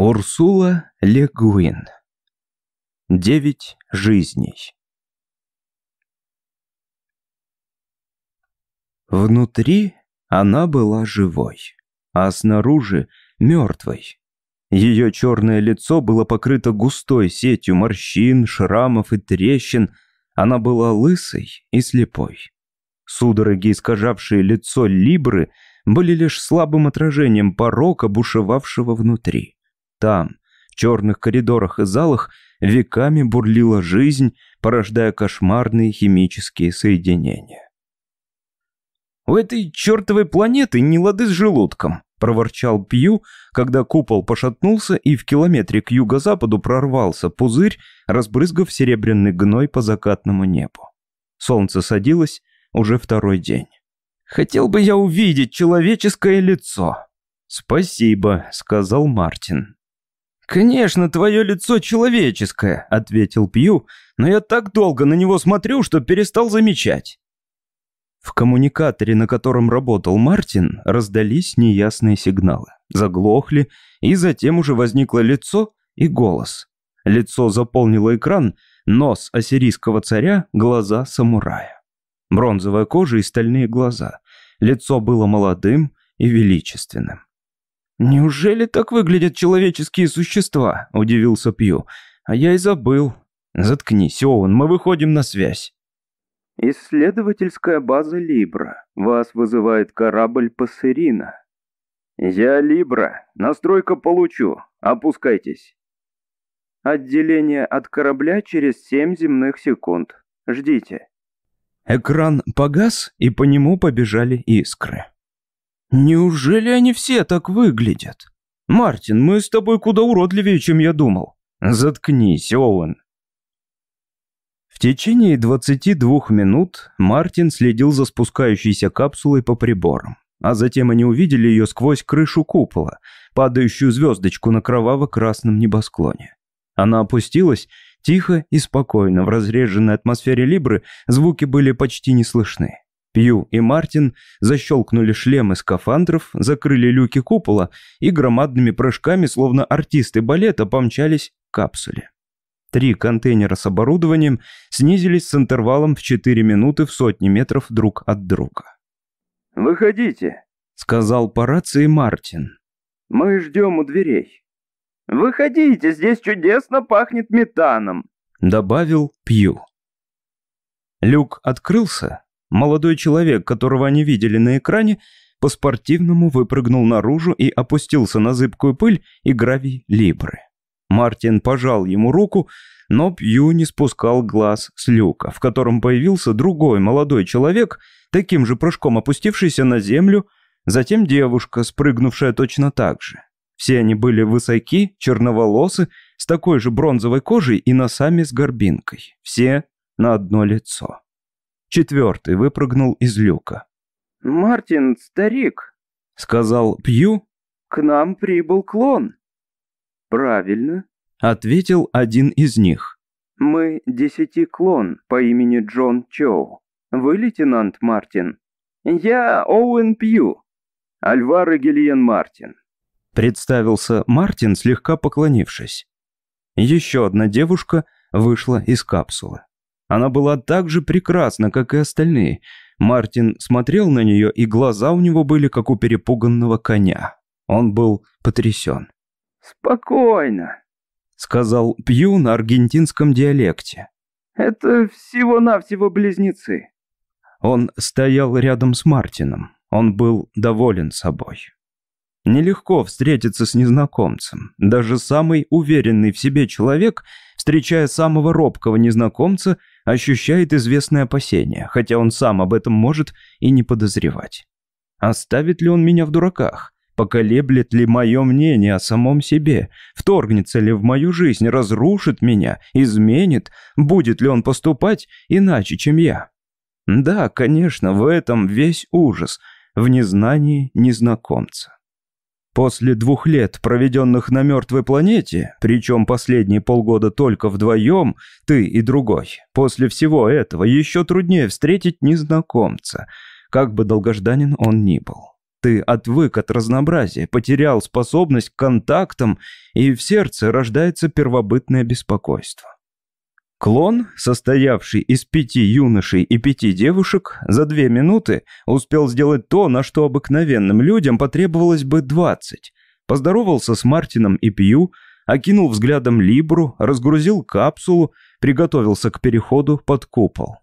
Урсула Легуин. Девять жизней. Внутри она была живой, а снаружи мертвой. Ее черное лицо было покрыто густой сетью морщин, шрамов и трещин. Она была лысой и слепой. Судороги, искажавшие лицо Либры, были лишь слабым отражением порока, бушевавшего внутри. Там, в черных коридорах и залах, веками бурлила жизнь, порождая кошмарные химические соединения. «У этой чертовой планеты не лады с желудком», — проворчал Пью, когда купол пошатнулся и в километре к юго-западу прорвался пузырь, разбрызгав серебряный гной по закатному небу. Солнце садилось уже второй день. «Хотел бы я увидеть человеческое лицо». «Спасибо», — сказал Мартин. «Конечно, твое лицо человеческое», — ответил Пью, «но я так долго на него смотрю, что перестал замечать». В коммуникаторе, на котором работал Мартин, раздались неясные сигналы. Заглохли, и затем уже возникло лицо и голос. Лицо заполнило экран, нос ассирийского царя, глаза самурая. Бронзовая кожа и стальные глаза. Лицо было молодым и величественным. «Неужели так выглядят человеческие существа?» – удивился Пью. «А я и забыл. Заткнись, Оуэн, мы выходим на связь». «Исследовательская база Либра. Вас вызывает корабль Пассерина». «Я Либра. Настройка получу. Опускайтесь». «Отделение от корабля через семь земных секунд. Ждите». Экран погас, и по нему побежали искры. «Неужели они все так выглядят? Мартин, мы с тобой куда уродливее, чем я думал. Заткнись, Оуэн». В течение 22 минут Мартин следил за спускающейся капсулой по приборам, а затем они увидели ее сквозь крышу купола, падающую звездочку на кроваво-красном небосклоне. Она опустилась тихо и спокойно, в разреженной атмосфере Либры звуки были почти не слышны. Пью и Мартин защелкнули шлемы скафандров, закрыли люки купола и громадными прыжками, словно артисты балета, помчались к капсуле. Три контейнера с оборудованием снизились с интервалом в 4 минуты в сотни метров друг от друга. «Выходите», — сказал по рации Мартин. «Мы ждем у дверей». «Выходите, здесь чудесно пахнет метаном», — добавил Пью. Люк открылся, Молодой человек, которого они видели на экране, по-спортивному выпрыгнул наружу и опустился на зыбкую пыль и гравий Либры. Мартин пожал ему руку, но Пью не спускал глаз с люка, в котором появился другой молодой человек, таким же прыжком опустившийся на землю, затем девушка, спрыгнувшая точно так же. Все они были высоки, черноволосы, с такой же бронзовой кожей и носами с горбинкой. Все на одно лицо. Четвертый выпрыгнул из люка. «Мартин, старик», — сказал Пью. «К нам прибыл клон». «Правильно», — ответил один из них. «Мы десяти клон по имени Джон Чоу. Вы лейтенант Мартин?» «Я Оуэн Пью, Альвар Гильен Мартин», — представился Мартин, слегка поклонившись. Еще одна девушка вышла из капсулы. Она была так же прекрасна, как и остальные. Мартин смотрел на нее, и глаза у него были, как у перепуганного коня. Он был потрясен. «Спокойно», — сказал Пью на аргентинском диалекте. «Это всего-навсего близнецы». Он стоял рядом с Мартином. Он был доволен собой. Нелегко встретиться с незнакомцем. Даже самый уверенный в себе человек, встречая самого робкого незнакомца, ощущает известное опасение, хотя он сам об этом может и не подозревать. Оставит ли он меня в дураках? Поколеблет ли мое мнение о самом себе? Вторгнется ли в мою жизнь? Разрушит меня? Изменит? Будет ли он поступать иначе, чем я? Да, конечно, в этом весь ужас, в незнании незнакомца. После двух лет, проведенных на мертвой планете, причем последние полгода только вдвоем, ты и другой, после всего этого еще труднее встретить незнакомца, как бы долгожданен он ни был. Ты отвык от разнообразия, потерял способность к контактам, и в сердце рождается первобытное беспокойство. Клон, состоявший из пяти юношей и пяти девушек, за две минуты успел сделать то, на что обыкновенным людям потребовалось бы двадцать. Поздоровался с Мартином и Пью, окинул взглядом Либру, разгрузил капсулу, приготовился к переходу под купол.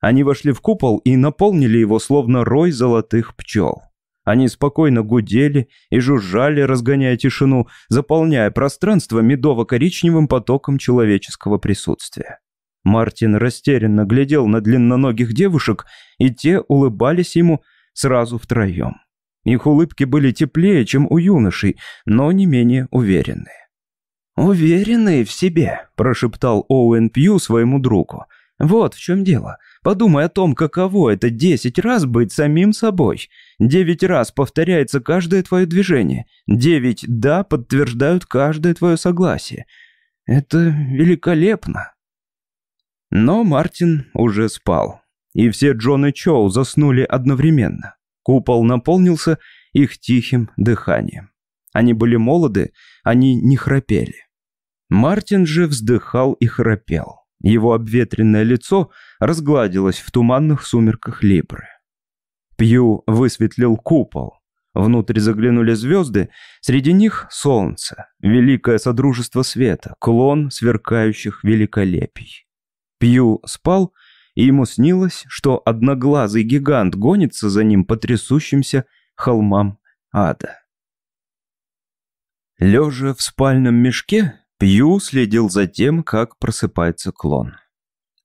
Они вошли в купол и наполнили его словно рой золотых пчел. Они спокойно гудели и жужжали, разгоняя тишину, заполняя пространство медово-коричневым потоком человеческого присутствия. Мартин растерянно глядел на длинноногих девушек, и те улыбались ему сразу втроем. Их улыбки были теплее, чем у юношей, но не менее уверенные. «Уверенные в себе», – прошептал Оуэн Пью своему другу. «Вот в чем дело. Подумай о том, каково это десять раз быть самим собой. Девять раз повторяется каждое твое движение. Девять «да» подтверждают каждое твое согласие. Это великолепно. Но Мартин уже спал. И все Джон и Чоу заснули одновременно. Купол наполнился их тихим дыханием. Они были молоды, они не храпели. Мартин же вздыхал и храпел. Его обветренное лицо разгладилось в туманных сумерках Либры. Пью высветлил купол. Внутрь заглянули звезды, среди них солнце, великое содружество света, клон сверкающих великолепий. Пью спал, и ему снилось, что одноглазый гигант гонится за ним по трясущимся холмам ада. Лежа в спальном мешке, Пью следил за тем, как просыпается клон.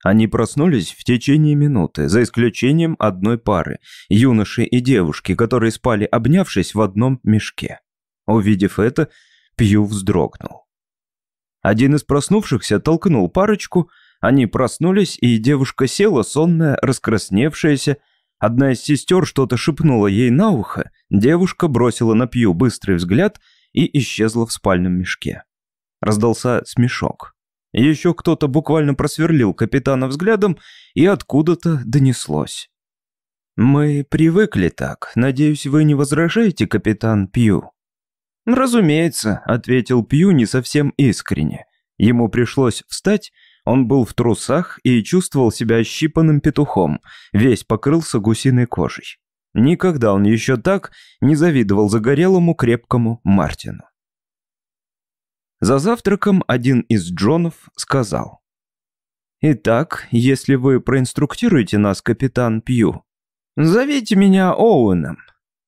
Они проснулись в течение минуты, за исключением одной пары, юноши и девушки, которые спали обнявшись в одном мешке. Увидев это, Пью вздрогнул. Один из проснувшихся толкнул парочку, они проснулись, и девушка села, сонная, раскрасневшаяся. Одна из сестер что-то шепнула ей на ухо, девушка бросила на Пью быстрый взгляд и исчезла в спальном мешке. Раздался смешок. Еще кто-то буквально просверлил капитана взглядом, и откуда-то донеслось. «Мы привыкли так. Надеюсь, вы не возражаете, капитан Пью?» «Разумеется», — ответил Пью не совсем искренне. Ему пришлось встать, он был в трусах и чувствовал себя щипанным петухом, весь покрылся гусиной кожей. Никогда он еще так не завидовал загорелому крепкому Мартину. За завтраком один из Джонов сказал. «Итак, если вы проинструктируете нас, капитан Пью, зовите меня Оуэном.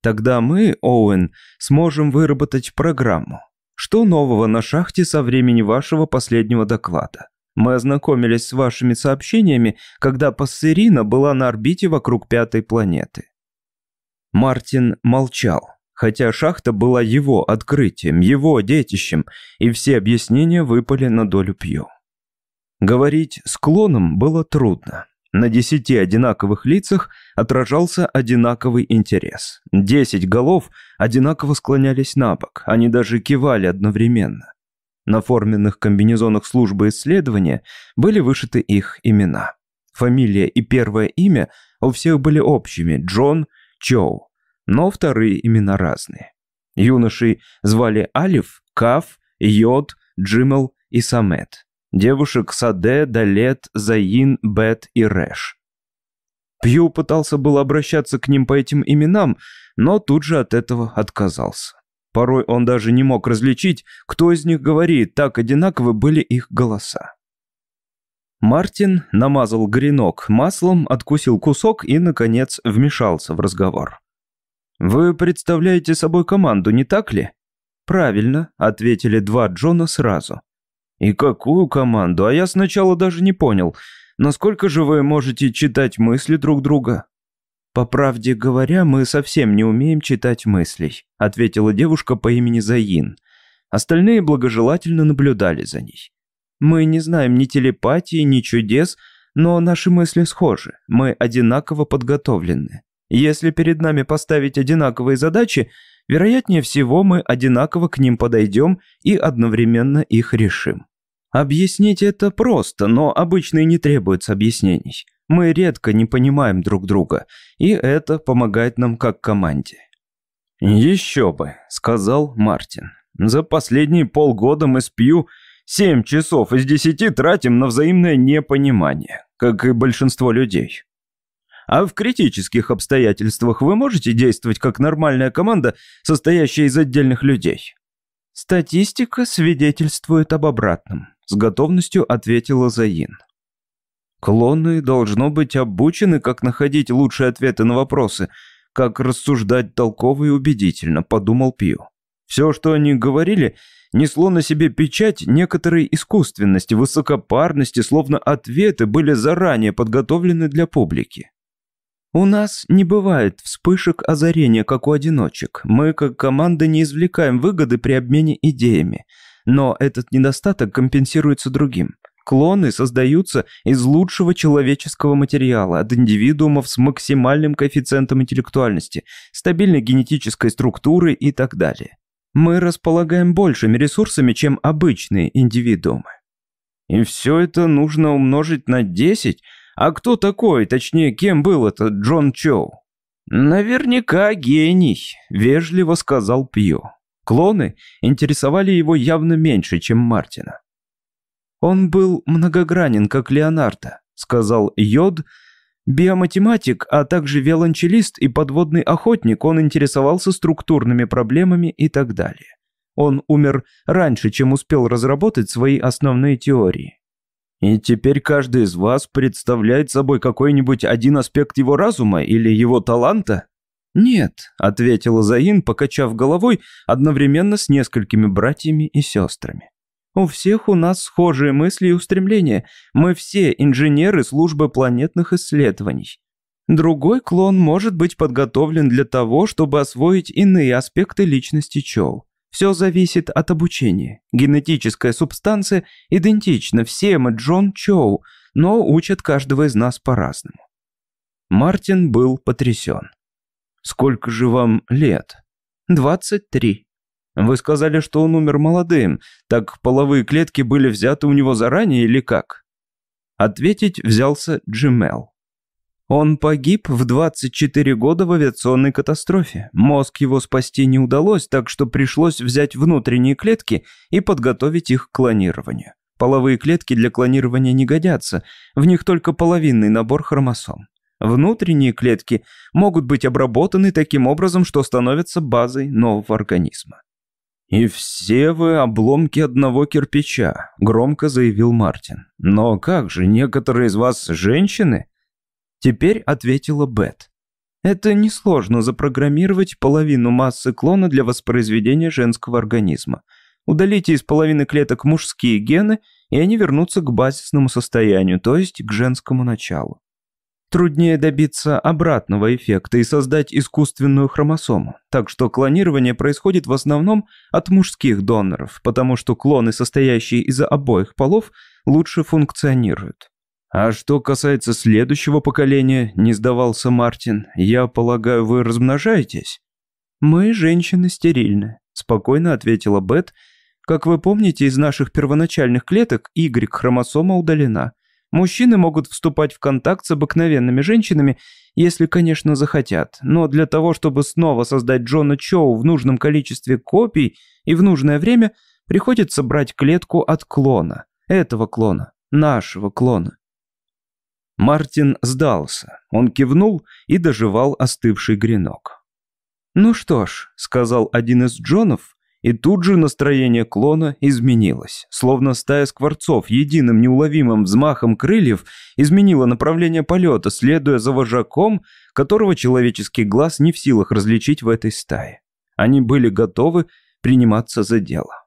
Тогда мы, Оуэн, сможем выработать программу. Что нового на шахте со времени вашего последнего доклада? Мы ознакомились с вашими сообщениями, когда Пассерина была на орбите вокруг пятой планеты». Мартин молчал хотя шахта была его открытием, его детищем, и все объяснения выпали на долю Пью. Говорить с клоном было трудно. На десяти одинаковых лицах отражался одинаковый интерес. Десять голов одинаково склонялись на бок, они даже кивали одновременно. На форменных комбинезонах службы исследования были вышиты их имена. Фамилия и первое имя у всех были общими – Джон Чоу но вторые имена разные. Юношей звали Алиф, Каф, Йод, Джимел и Самет. Девушек Саде, Далет, Заин, Бет и Рэш. Пью пытался было обращаться к ним по этим именам, но тут же от этого отказался. Порой он даже не мог различить, кто из них говорит, так одинаковы были их голоса. Мартин намазал гренок маслом, откусил кусок и, наконец, вмешался в разговор. «Вы представляете собой команду, не так ли?» «Правильно», — ответили два Джона сразу. «И какую команду? А я сначала даже не понял. Насколько же вы можете читать мысли друг друга?» «По правде говоря, мы совсем не умеем читать мыслей», — ответила девушка по имени Заин. Остальные благожелательно наблюдали за ней. «Мы не знаем ни телепатии, ни чудес, но наши мысли схожи. Мы одинаково подготовлены. Если перед нами поставить одинаковые задачи, вероятнее всего мы одинаково к ним подойдем и одновременно их решим. Объяснить это просто, но обычно и не требуется объяснений. Мы редко не понимаем друг друга, и это помогает нам как команде. «Еще бы», — сказал Мартин. «За последние полгода мы с Пью семь часов из десяти тратим на взаимное непонимание, как и большинство людей. А в критических обстоятельствах вы можете действовать как нормальная команда, состоящая из отдельных людей?» «Статистика свидетельствует об обратном», — с готовностью ответила Заин. «Клоны должно быть обучены, как находить лучшие ответы на вопросы, как рассуждать толково и убедительно», — подумал Пью. «Все, что они говорили, несло на себе печать некоторой искусственности, высокопарности, словно ответы были заранее подготовлены для публики. У нас не бывает вспышек озарения, как у одиночек. Мы, как команда, не извлекаем выгоды при обмене идеями. Но этот недостаток компенсируется другим. Клоны создаются из лучшего человеческого материала, от индивидуумов с максимальным коэффициентом интеллектуальности, стабильной генетической структуры и так далее. Мы располагаем большими ресурсами, чем обычные индивидуумы. И все это нужно умножить на 10, а кто такой, точнее, кем был этот Джон Чоу? Наверняка гений, вежливо сказал Пью. Клоны интересовали его явно меньше, чем Мартина. Он был многогранен, как Леонардо, сказал Йод. Биоматематик, а также виолончелист и подводный охотник, он интересовался структурными проблемами и так далее. Он умер раньше, чем успел разработать свои основные теории. И теперь каждый из вас представляет собой какой-нибудь один аспект его разума или его таланта? «Нет», — ответила Заин, покачав головой одновременно с несколькими братьями и сестрами. «У всех у нас схожие мысли и устремления. Мы все инженеры службы планетных исследований. Другой клон может быть подготовлен для того, чтобы освоить иные аспекты личности Чоу. Все зависит от обучения. Генетическая субстанция идентична всем Джон Чоу, но учат каждого из нас по-разному. Мартин был потрясен. «Сколько же вам лет?» «Двадцать три». «Вы сказали, что он умер молодым. Так половые клетки были взяты у него заранее или как?» Ответить взялся Джимел. Он погиб в 24 года в авиационной катастрофе. Мозг его спасти не удалось, так что пришлось взять внутренние клетки и подготовить их к клонированию. Половые клетки для клонирования не годятся, в них только половинный набор хромосом. Внутренние клетки могут быть обработаны таким образом, что становятся базой нового организма. «И все вы обломки одного кирпича», — громко заявил Мартин. «Но как же, некоторые из вас женщины?» Теперь ответила Бет. Это несложно запрограммировать половину массы клона для воспроизведения женского организма. Удалите из половины клеток мужские гены, и они вернутся к базисному состоянию, то есть к женскому началу. Труднее добиться обратного эффекта и создать искусственную хромосому, так что клонирование происходит в основном от мужских доноров, потому что клоны, состоящие из обоих полов, лучше функционируют. «А что касается следующего поколения», — не сдавался Мартин, «я полагаю, вы размножаетесь?» «Мы, женщины, стерильны», — спокойно ответила Бет. «Как вы помните, из наших первоначальных клеток Y-хромосома удалена. Мужчины могут вступать в контакт с обыкновенными женщинами, если, конечно, захотят. Но для того, чтобы снова создать Джона Чоу в нужном количестве копий и в нужное время, приходится брать клетку от клона. Этого клона. Нашего клона. Мартин сдался. Он кивнул и доживал остывший гренок. «Ну что ж», — сказал один из Джонов, и тут же настроение клона изменилось. Словно стая скворцов единым неуловимым взмахом крыльев изменила направление полета, следуя за вожаком, которого человеческий глаз не в силах различить в этой стае. Они были готовы приниматься за дело.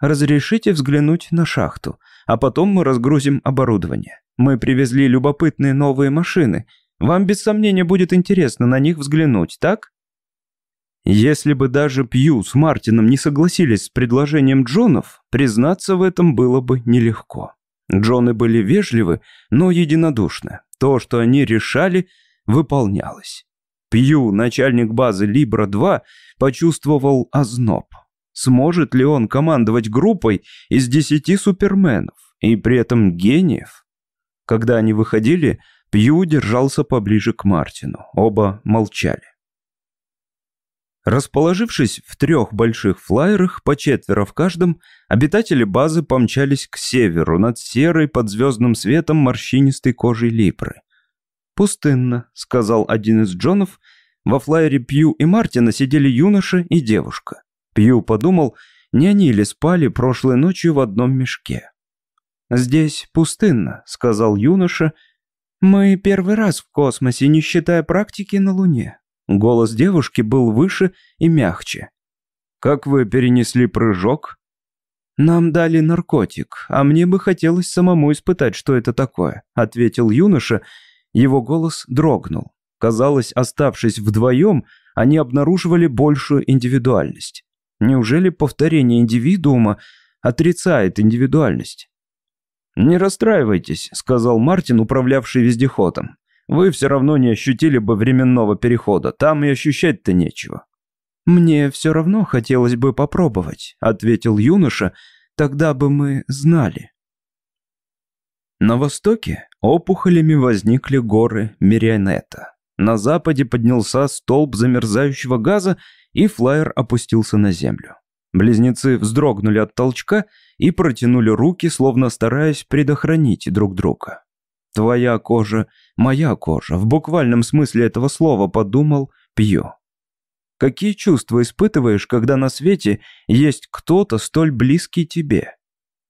«Разрешите взглянуть на шахту, а потом мы разгрузим оборудование. Мы привезли любопытные новые машины. Вам без сомнения будет интересно на них взглянуть, так? Если бы даже Пью с Мартином не согласились с предложением Джонов, признаться в этом было бы нелегко. Джоны были вежливы, но единодушны. То, что они решали, выполнялось. Пью, начальник базы Либра-2, почувствовал озноб. Сможет ли он командовать группой из десяти суперменов и при этом гениев? Когда они выходили, Пью держался поближе к Мартину. Оба молчали. Расположившись в трех больших флайерах, по четверо в каждом, обитатели базы помчались к северу над серой под звездным светом морщинистой кожей Липры. «Пустынно», — сказал один из Джонов. Во флайере Пью и Мартина сидели юноша и девушка. Пью подумал, не они ли спали прошлой ночью в одном мешке. «Здесь пустынно», — сказал юноша. «Мы первый раз в космосе, не считая практики на Луне». Голос девушки был выше и мягче. «Как вы перенесли прыжок?» «Нам дали наркотик, а мне бы хотелось самому испытать, что это такое», ответил юноша. Его голос дрогнул. Казалось, оставшись вдвоем, они обнаруживали большую индивидуальность. Неужели повторение индивидуума отрицает индивидуальность? «Не расстраивайтесь», — сказал Мартин, управлявший вездеходом. Вы все равно не ощутили бы временного перехода, там и ощущать-то нечего». «Мне все равно хотелось бы попробовать», — ответил юноша, — «тогда бы мы знали». На востоке опухолями возникли горы Мирионета. На западе поднялся столб замерзающего газа, и флайер опустился на землю. Близнецы вздрогнули от толчка и протянули руки, словно стараясь предохранить друг друга. Твоя кожа, моя кожа, в буквальном смысле этого слова подумал Пью. Какие чувства испытываешь, когда на свете есть кто-то столь близкий тебе?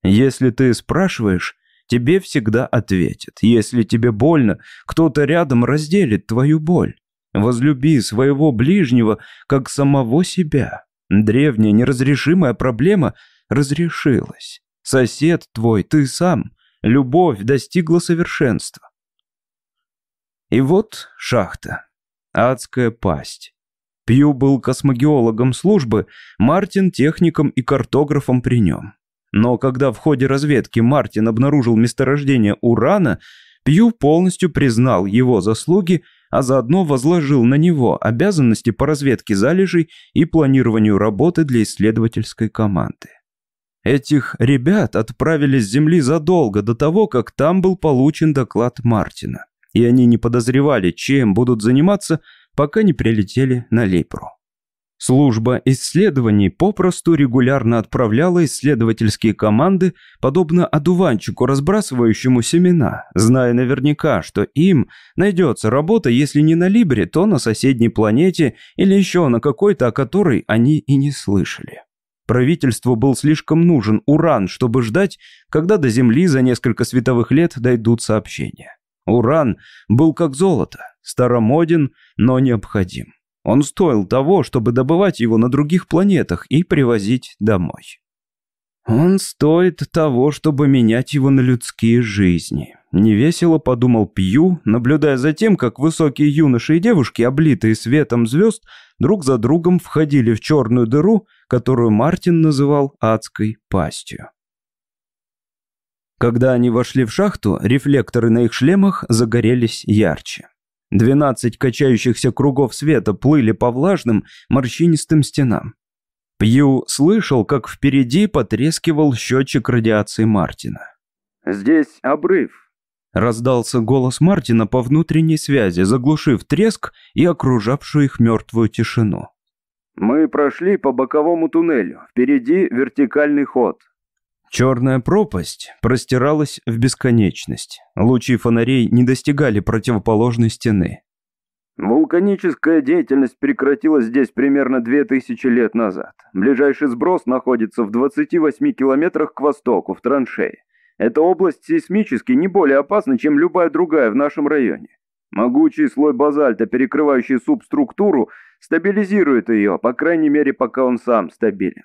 Если ты спрашиваешь, тебе всегда ответят. Если тебе больно, кто-то рядом разделит твою боль. Возлюби своего ближнего, как самого себя. Древняя неразрешимая проблема разрешилась. Сосед твой, ты сам. Любовь достигла совершенства. И вот шахта. Адская пасть. Пью был космогеологом службы, Мартин техником и картографом при нем. Но когда в ходе разведки Мартин обнаружил месторождение урана, Пью полностью признал его заслуги, а заодно возложил на него обязанности по разведке залежей и планированию работы для исследовательской команды. Этих ребят отправили с Земли задолго до того, как там был получен доклад Мартина. И они не подозревали, чем будут заниматься, пока не прилетели на Лейпру. Служба исследований попросту регулярно отправляла исследовательские команды, подобно одуванчику, разбрасывающему семена, зная наверняка, что им найдется работа, если не на Либре, то на соседней планете или еще на какой-то, о которой они и не слышали. Правительству был слишком нужен уран, чтобы ждать, когда до Земли за несколько световых лет дойдут сообщения. Уран был как золото, старомоден, но необходим. Он стоил того, чтобы добывать его на других планетах и привозить домой. Он стоит того, чтобы менять его на людские жизни. Невесело подумал Пью, наблюдая за тем, как высокие юноши и девушки, облитые светом звезд, друг за другом входили в черную дыру, которую Мартин называл адской пастью. Когда они вошли в шахту, рефлекторы на их шлемах загорелись ярче. Двенадцать качающихся кругов света плыли по влажным, морщинистым стенам. Пью слышал, как впереди потрескивал счетчик радиации Мартина. «Здесь обрыв», Раздался голос Мартина по внутренней связи, заглушив треск и окружавшую их мертвую тишину. «Мы прошли по боковому туннелю. Впереди вертикальный ход». Черная пропасть простиралась в бесконечность. Лучи фонарей не достигали противоположной стены. Вулканическая деятельность прекратилась здесь примерно 2000 лет назад. Ближайший сброс находится в 28 километрах к востоку, в траншее. Эта область сейсмически не более опасна, чем любая другая в нашем районе. Могучий слой базальта, перекрывающий субструктуру, стабилизирует ее, по крайней мере, пока он сам стабилен.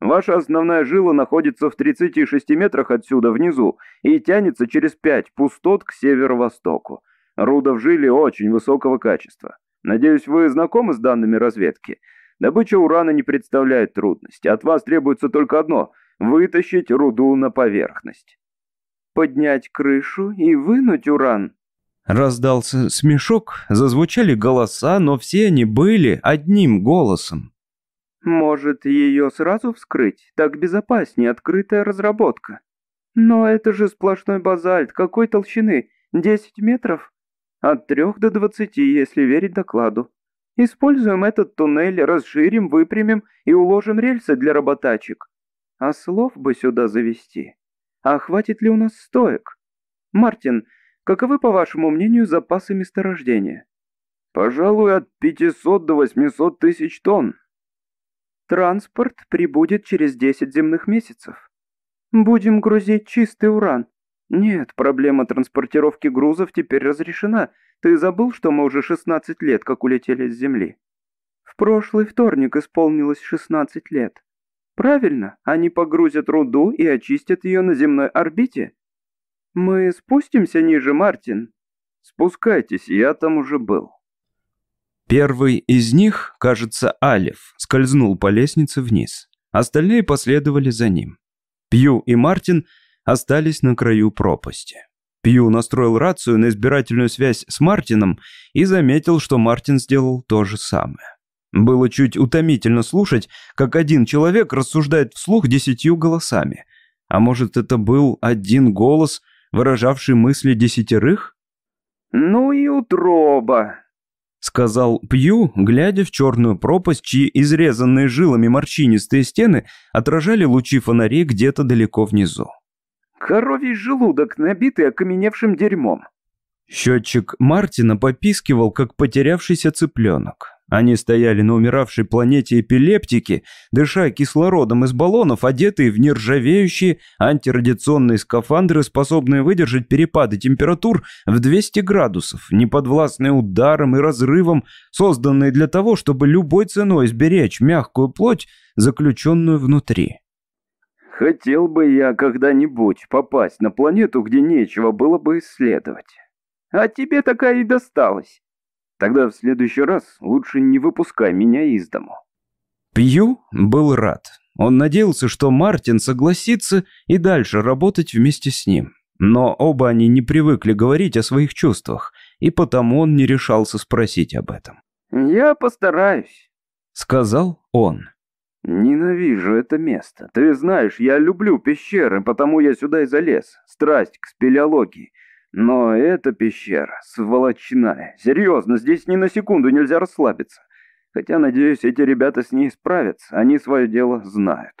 Ваша основная жила находится в 36 метрах отсюда внизу и тянется через 5 пустот к северо-востоку. Руда в жиле очень высокого качества. Надеюсь, вы знакомы с данными разведки. Добыча урана не представляет трудности. От вас требуется только одно – вытащить руду на поверхность поднять крышу и вынуть уран». Раздался смешок, зазвучали голоса, но все они были одним голосом. «Может, ее сразу вскрыть? Так безопаснее, открытая разработка. Но это же сплошной базальт, какой толщины? Десять метров? От трех до двадцати, если верить докладу. Используем этот туннель, расширим, выпрямим и уложим рельсы для работачек. А слов бы сюда завести. А хватит ли у нас стоек? Мартин, каковы, по вашему мнению, запасы месторождения? Пожалуй, от 500 до 800 тысяч тонн. Транспорт прибудет через 10 земных месяцев. Будем грузить чистый уран. Нет, проблема транспортировки грузов теперь разрешена. Ты забыл, что мы уже 16 лет как улетели с Земли? В прошлый вторник исполнилось 16 лет. Правильно, они погрузят руду и очистят ее на земной орбите. Мы спустимся ниже, Мартин. Спускайтесь, я там уже был. Первый из них, кажется, Алиф, скользнул по лестнице вниз. Остальные последовали за ним. Пью и Мартин остались на краю пропасти. Пью настроил рацию на избирательную связь с Мартином и заметил, что Мартин сделал то же самое. Было чуть утомительно слушать, как один человек рассуждает вслух десятью голосами. А может, это был один голос, выражавший мысли десятерых? «Ну и утроба», — сказал Пью, глядя в черную пропасть, чьи изрезанные жилами морщинистые стены отражали лучи фонарей где-то далеко внизу. Коровий желудок, набитый окаменевшим дерьмом. Счетчик Мартина попискивал, как потерявшийся цыпленок. Они стояли на умиравшей планете эпилептики, дыша кислородом из баллонов, одетые в нержавеющие антирадиационные скафандры, способные выдержать перепады температур в 200 градусов, неподвластные ударам и разрывам, созданные для того, чтобы любой ценой сберечь мягкую плоть, заключенную внутри. Хотел бы я когда-нибудь попасть на планету, где нечего было бы исследовать. А тебе такая и досталась. Тогда в следующий раз лучше не выпускай меня из дому. Пью был рад. Он надеялся, что Мартин согласится и дальше работать вместе с ним. Но оба они не привыкли говорить о своих чувствах, и потому он не решался спросить об этом. «Я постараюсь», — сказал он. «Ненавижу это место. Ты знаешь, я люблю пещеры, потому я сюда и залез. Страсть к спелеологии. Но эта пещера сволочная. Серьезно, здесь ни на секунду нельзя расслабиться. Хотя, надеюсь, эти ребята с ней справятся. Они свое дело знают.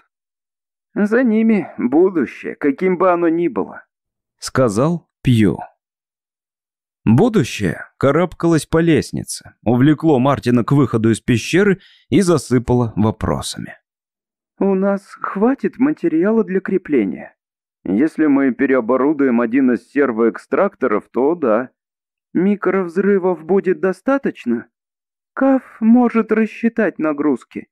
За ними будущее, каким бы оно ни было», — сказал Пью. Будущее карабкалось по лестнице, увлекло Мартина к выходу из пещеры и засыпало вопросами. «У нас хватит материала для крепления. Если мы переоборудуем один из сервоэкстракторов, то да. Микровзрывов будет достаточно? Каф может рассчитать нагрузки».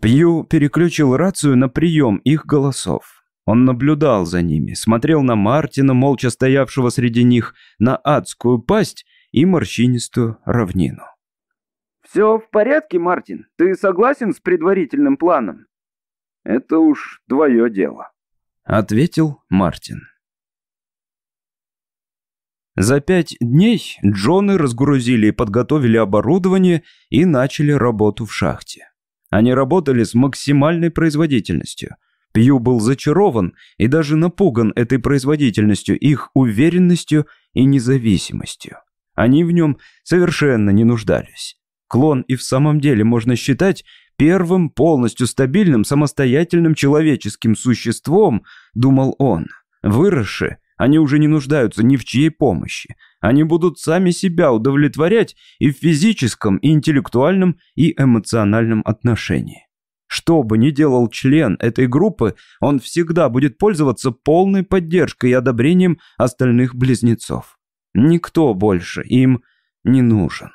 Пью переключил рацию на прием их голосов. Он наблюдал за ними, смотрел на Мартина, молча стоявшего среди них, на адскую пасть и морщинистую равнину. «Все в порядке, Мартин? Ты согласен с предварительным планом?» «Это уж твое дело», — ответил Мартин. За пять дней Джоны разгрузили и подготовили оборудование и начали работу в шахте. Они работали с максимальной производительностью — Пью был зачарован и даже напуган этой производительностью, их уверенностью и независимостью. Они в нем совершенно не нуждались. Клон и в самом деле можно считать первым полностью стабильным самостоятельным человеческим существом, думал он. Выросши, они уже не нуждаются ни в чьей помощи. Они будут сами себя удовлетворять и в физическом, и интеллектуальном, и эмоциональном отношении. Что бы ни делал член этой группы, он всегда будет пользоваться полной поддержкой и одобрением остальных близнецов. Никто больше им не нужен.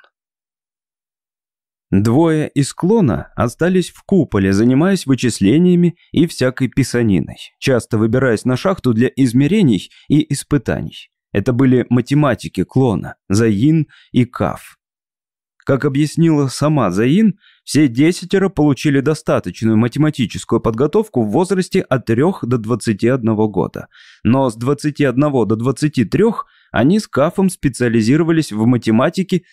Двое из клона остались в куполе, занимаясь вычислениями и всякой писаниной, часто выбираясь на шахту для измерений и испытаний. Это были математики клона, Заин и Каф. Как объяснила сама Заин, все десятеро получили достаточную математическую подготовку в возрасте от 3 до 21 года. Но с 21 до 23 они с Кафом специализировались в математике,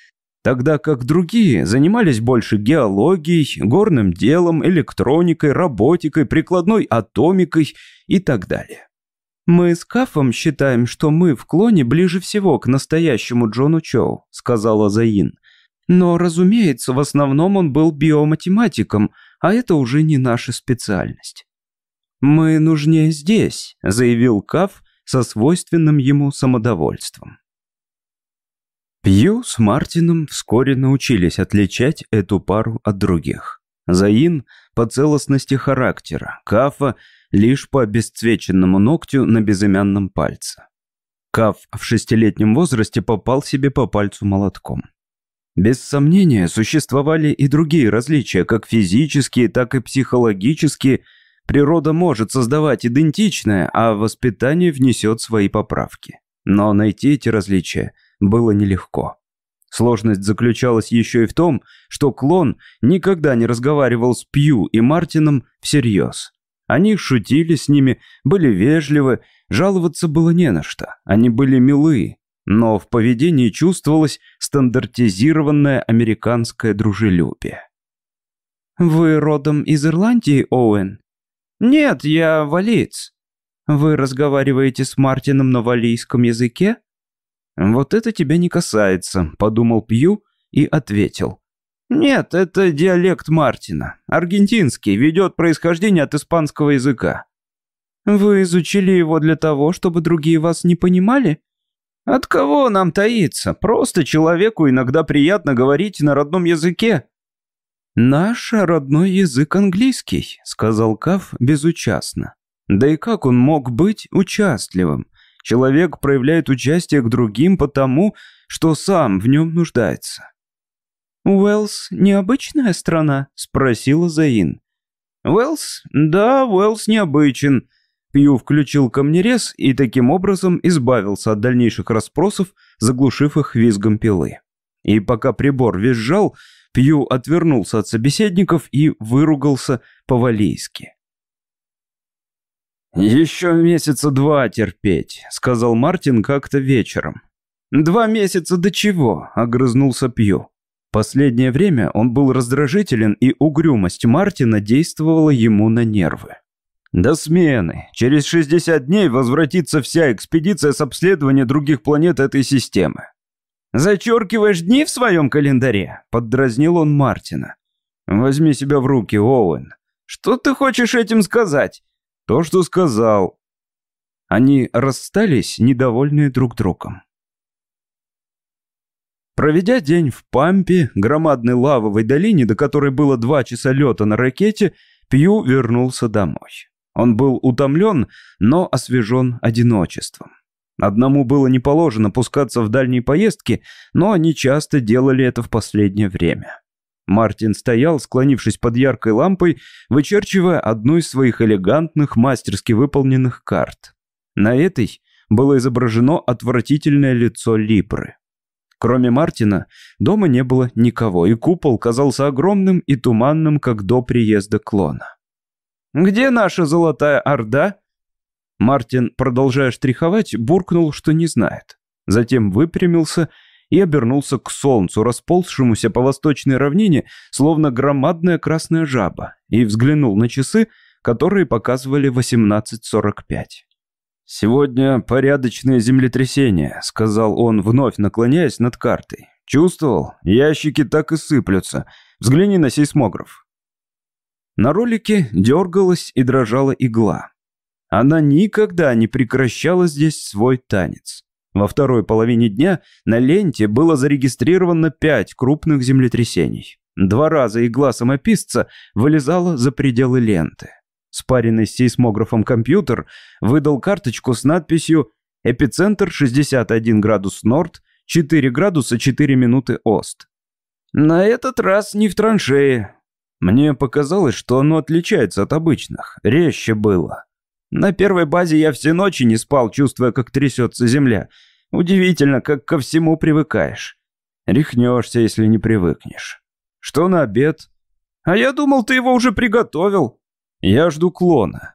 тогда как другие занимались больше геологией, горным делом, электроникой, роботикой, прикладной атомикой и так далее. «Мы с Кафом считаем, что мы в клоне ближе всего к настоящему Джону Чоу», — сказала Заин. Но, разумеется, в основном он был биоматематиком, а это уже не наша специальность. «Мы нужнее здесь», — заявил Каф со свойственным ему самодовольством. Пью с Мартином вскоре научились отличать эту пару от других. Заин по целостности характера, Кафа лишь по обесцвеченному ногтю на безымянном пальце. Каф в шестилетнем возрасте попал себе по пальцу молотком. Без сомнения, существовали и другие различия, как физические, так и психологические. Природа может создавать идентичное, а воспитание внесет свои поправки. Но найти эти различия было нелегко. Сложность заключалась еще и в том, что клон никогда не разговаривал с Пью и Мартином всерьез. Они шутили с ними, были вежливы, жаловаться было не на что. Они были милы, но в поведении чувствовалось стандартизированное американское дружелюбие. «Вы родом из Ирландии, Оуэн?» «Нет, я валиец». «Вы разговариваете с Мартином на валийском языке?» «Вот это тебя не касается», — подумал Пью и ответил. «Нет, это диалект Мартина. Аргентинский, ведет происхождение от испанского языка». «Вы изучили его для того, чтобы другие вас не понимали?» «От кого нам таиться? Просто человеку иногда приятно говорить на родном языке». «Наш родной язык английский», — сказал Каф безучастно. «Да и как он мог быть участливым? Человек проявляет участие к другим потому, что сам в нем нуждается. «Уэллс – необычная страна?» – спросила Заин. «Уэллс? Да, Уэллс необычен». Пью включил камнерез и таким образом избавился от дальнейших расспросов, заглушив их визгом пилы. И пока прибор визжал, Пью отвернулся от собеседников и выругался по-валийски. «Еще месяца два терпеть», — сказал Мартин как-то вечером. «Два месяца до чего?» — огрызнулся Пью. Последнее время он был раздражителен, и угрюмость Мартина действовала ему на нервы. «До смены. Через 60 дней возвратится вся экспедиция с обследования других планет этой системы». «Зачеркиваешь дни в своем календаре?» — поддразнил он Мартина. «Возьми себя в руки, Оуэн. Что ты хочешь этим сказать?» То, что сказал. Они расстались, недовольные друг другом. Проведя день в Пампе, громадной лавовой долине, до которой было два часа лета на ракете, Пью вернулся домой. Он был утомлен, но освежен одиночеством. Одному было не положено пускаться в дальние поездки, но они часто делали это в последнее время. Мартин стоял, склонившись под яркой лампой, вычерчивая одну из своих элегантных, мастерски выполненных карт. На этой было изображено отвратительное лицо Липры. Кроме Мартина, дома не было никого, и купол казался огромным и туманным, как до приезда клона. «Где наша золотая орда?» Мартин, продолжая штриховать, буркнул, что не знает. Затем выпрямился и обернулся к солнцу, расползшемуся по восточной равнине, словно громадная красная жаба, и взглянул на часы, которые показывали 18.45. «Сегодня порядочное землетрясение», — сказал он, вновь наклоняясь над картой. «Чувствовал? Ящики так и сыплются. Взгляни на сейсмограф». На ролике дергалась и дрожала игла. Она никогда не прекращала здесь свой танец. Во второй половине дня на ленте было зарегистрировано пять крупных землетрясений. Два раза игла самописца вылезала за пределы ленты. Спаренный с сейсмографом компьютер выдал карточку с надписью «Эпицентр 61 градус норд, 4 градуса 4 минуты ост». На этот раз не в траншее. Мне показалось, что оно отличается от обычных, резче было. На первой базе я все ночи не спал, чувствуя, как трясется земля. Удивительно, как ко всему привыкаешь. Рехнешься, если не привыкнешь. Что на обед? А я думал, ты его уже приготовил. Я жду клона.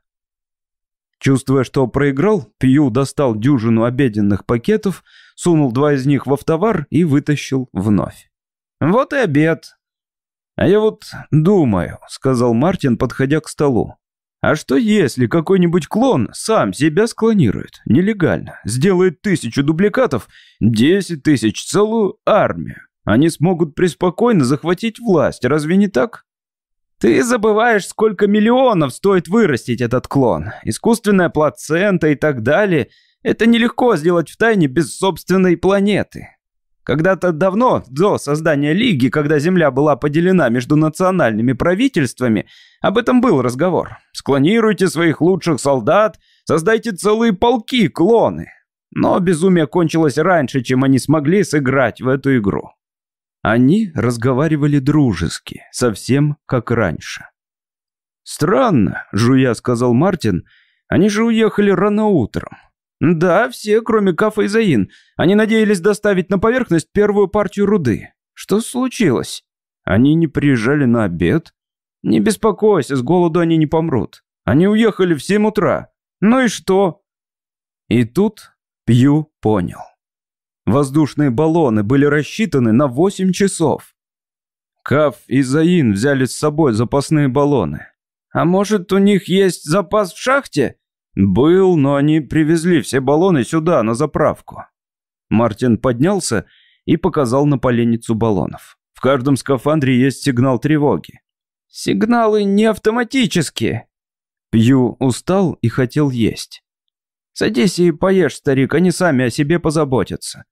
Чувствуя, что проиграл, Пью достал дюжину обеденных пакетов, сунул два из них в автовар и вытащил вновь. «Вот и обед». «А я вот думаю», — сказал Мартин, подходя к столу. А что если какой-нибудь клон сам себя склонирует, нелегально, сделает тысячу дубликатов, десять тысяч, целую армию, Они смогут преспокойно захватить власть, разве не так? Ты забываешь, сколько миллионов стоит вырастить этот клон. Искусственная плацента и так далее. Это нелегко сделать в тайне без собственной планеты. Когда-то давно, до создания Лиги, когда Земля была поделена между национальными правительствами, об этом был разговор. Склонируйте своих лучших солдат, создайте целые полки, клоны. Но безумие кончилось раньше, чем они смогли сыграть в эту игру. Они разговаривали дружески, совсем как раньше. «Странно», — жуя сказал Мартин, — «они же уехали рано утром». «Да, все, кроме Кафа и Заин. Они надеялись доставить на поверхность первую партию руды. Что случилось? Они не приезжали на обед? Не беспокойся, с голоду они не помрут. Они уехали в семь утра. Ну и что?» И тут Пью понял. Воздушные баллоны были рассчитаны на восемь часов. Каф и Заин взяли с собой запасные баллоны. «А может, у них есть запас в шахте?» «Был, но они привезли все баллоны сюда, на заправку». Мартин поднялся и показал на поленницу баллонов. В каждом скафандре есть сигнал тревоги. «Сигналы не автоматические». Пью устал и хотел есть. «Садись и поешь, старик, они сами о себе позаботятся».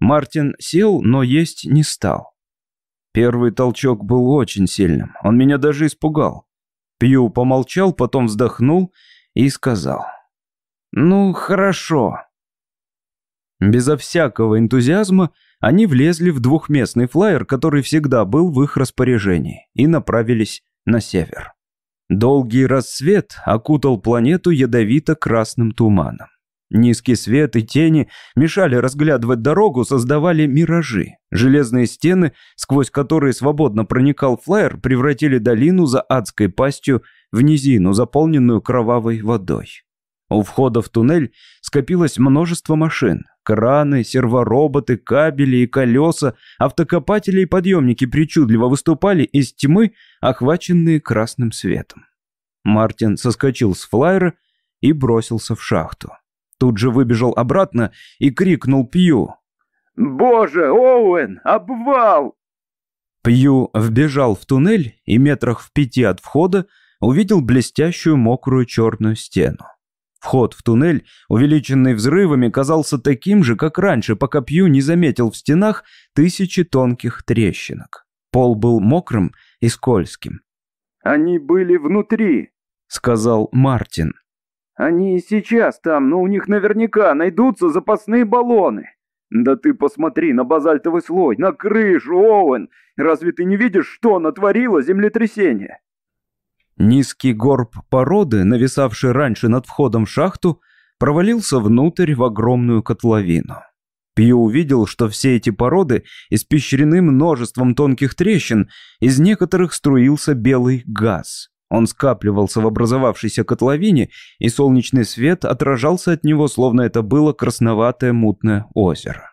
Мартин сел, но есть не стал. Первый толчок был очень сильным, он меня даже испугал. Пью помолчал, потом вздохнул и сказал. «Ну, хорошо». Безо всякого энтузиазма они влезли в двухместный флайер, который всегда был в их распоряжении, и направились на север. Долгий рассвет окутал планету ядовито-красным туманом. Низкий свет и тени мешали разглядывать дорогу, создавали миражи. Железные стены, сквозь которые свободно проникал флайер, превратили долину за адской пастью в низину, заполненную кровавой водой. У входа в туннель скопилось множество машин. Краны, сервороботы, кабели и колеса, автокопатели и подъемники причудливо выступали из тьмы, охваченные красным светом. Мартин соскочил с флайера и бросился в шахту. Тут же выбежал обратно и крикнул Пью. «Боже, Оуэн, обвал!» Пью вбежал в туннель и метрах в пяти от входа увидел блестящую мокрую черную стену. Вход в туннель, увеличенный взрывами, казался таким же, как раньше, пока Пью не заметил в стенах тысячи тонких трещинок. Пол был мокрым и скользким. «Они были внутри», — сказал Мартин. «Они и сейчас там, но у них наверняка найдутся запасные баллоны. Да ты посмотри на базальтовый слой, на крышу, Оуэн. Разве ты не видишь, что натворило землетрясение?» Низкий горб породы, нависавший раньше над входом в шахту, провалился внутрь в огромную котловину. Пью увидел, что все эти породы испещрены множеством тонких трещин, из некоторых струился белый газ. Он скапливался в образовавшейся котловине, и солнечный свет отражался от него, словно это было красноватое мутное озеро.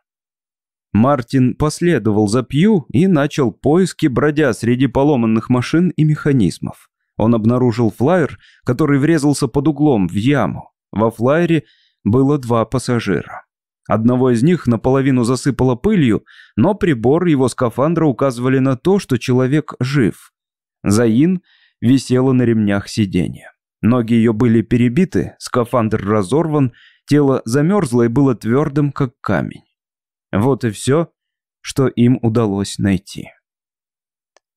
Мартин последовал за Пью и начал поиски, бродя среди поломанных машин и механизмов. Он обнаружил флайер, который врезался под углом в яму. Во флайере было два пассажира. Одного из них наполовину засыпало пылью, но прибор его скафандра указывали на то, что человек жив. Заин висела на ремнях сиденья. Ноги ее были перебиты, скафандр разорван, тело замерзло и было твердым, как камень. Вот и все, что им удалось найти.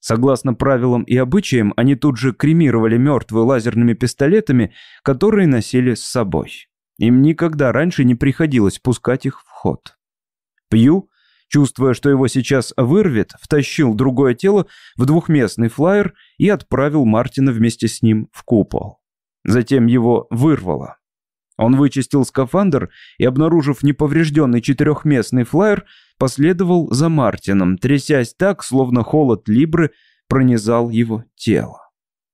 Согласно правилам и обычаям, они тут же кремировали мертвую лазерными пистолетами, которые носили с собой. Им никогда раньше не приходилось пускать их в ход. Пью, чувствуя, что его сейчас вырвет, втащил другое тело в двухместный флайер и отправил Мартина вместе с ним в купол. Затем его вырвало. Он вычистил скафандр и, обнаружив неповрежденный четырехместный флайер, последовал за Мартином, трясясь так, словно холод Либры пронизал его тело.